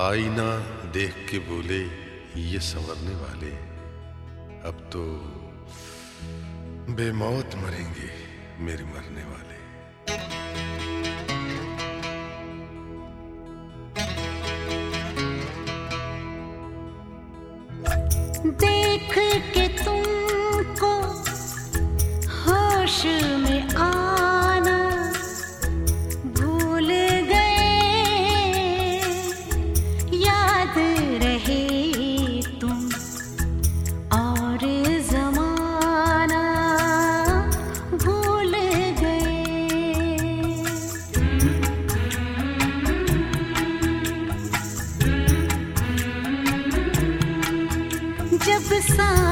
आईना देख के बोले, ये संवरने वाले। अब तो बेमौत मरेंगे मेरे मरने वाले। देख के तुमको होश सा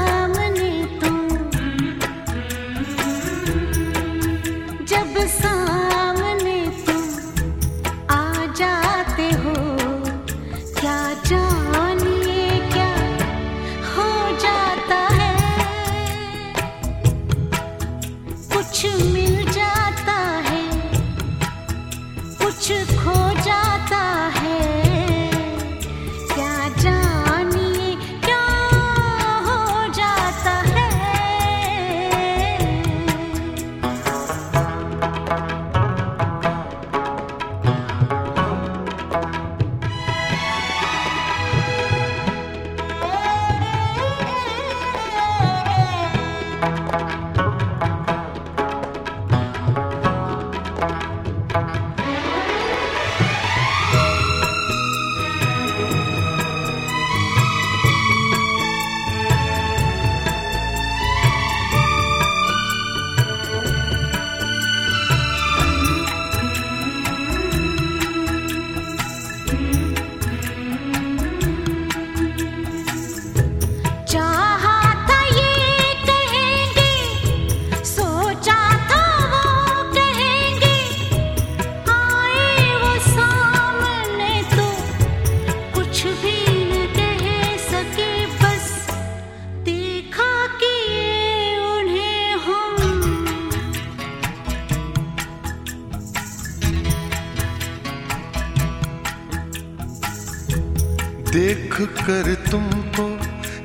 देख कर तुमको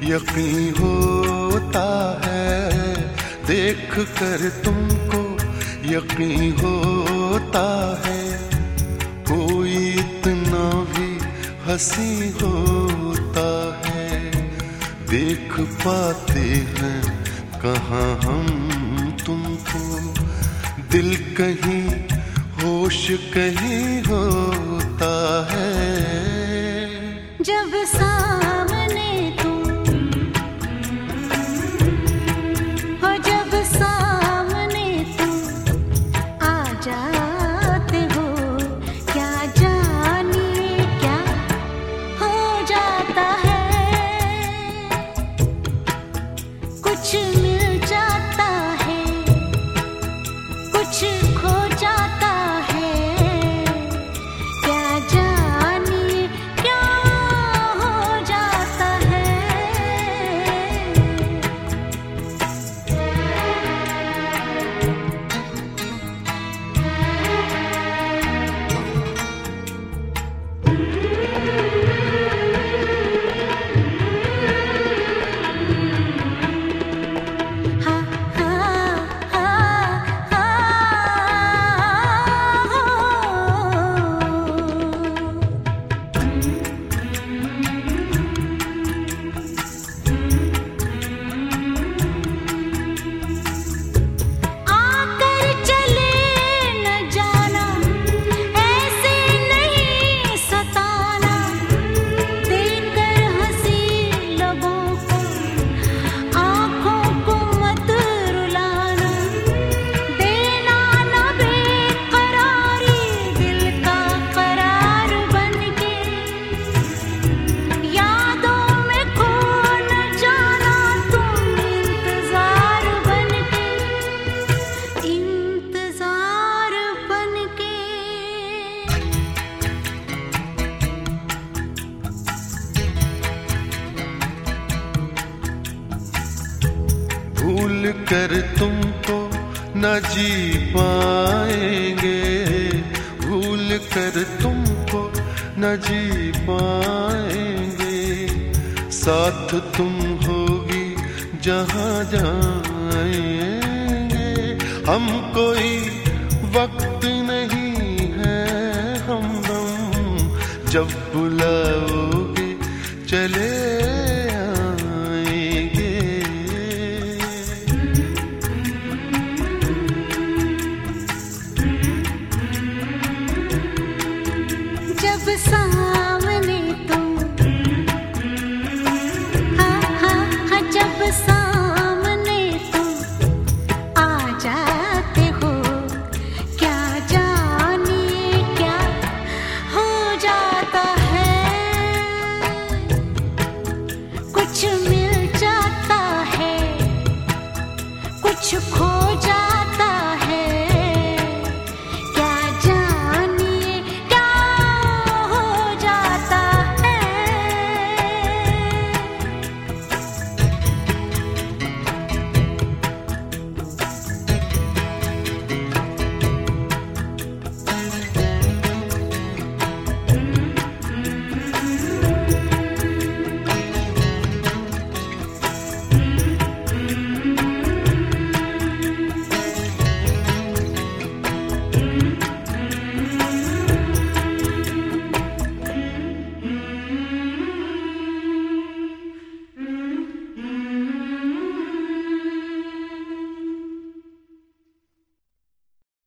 यकीन होता है। देख कर तुमको यकीन होता है। कोई इतना भी हँसी होता है। देख पाते हैं कहाँ हम तुमको। दिल कहीं होश कहीं होता है। besar भूल कर तुमको न जी पाएँगे। भूल कर तुमको न जी पाएँगे। साथ तुम होगी जहाँ जाएँगे। हम कोई वक्त नहीं है हम जब बुला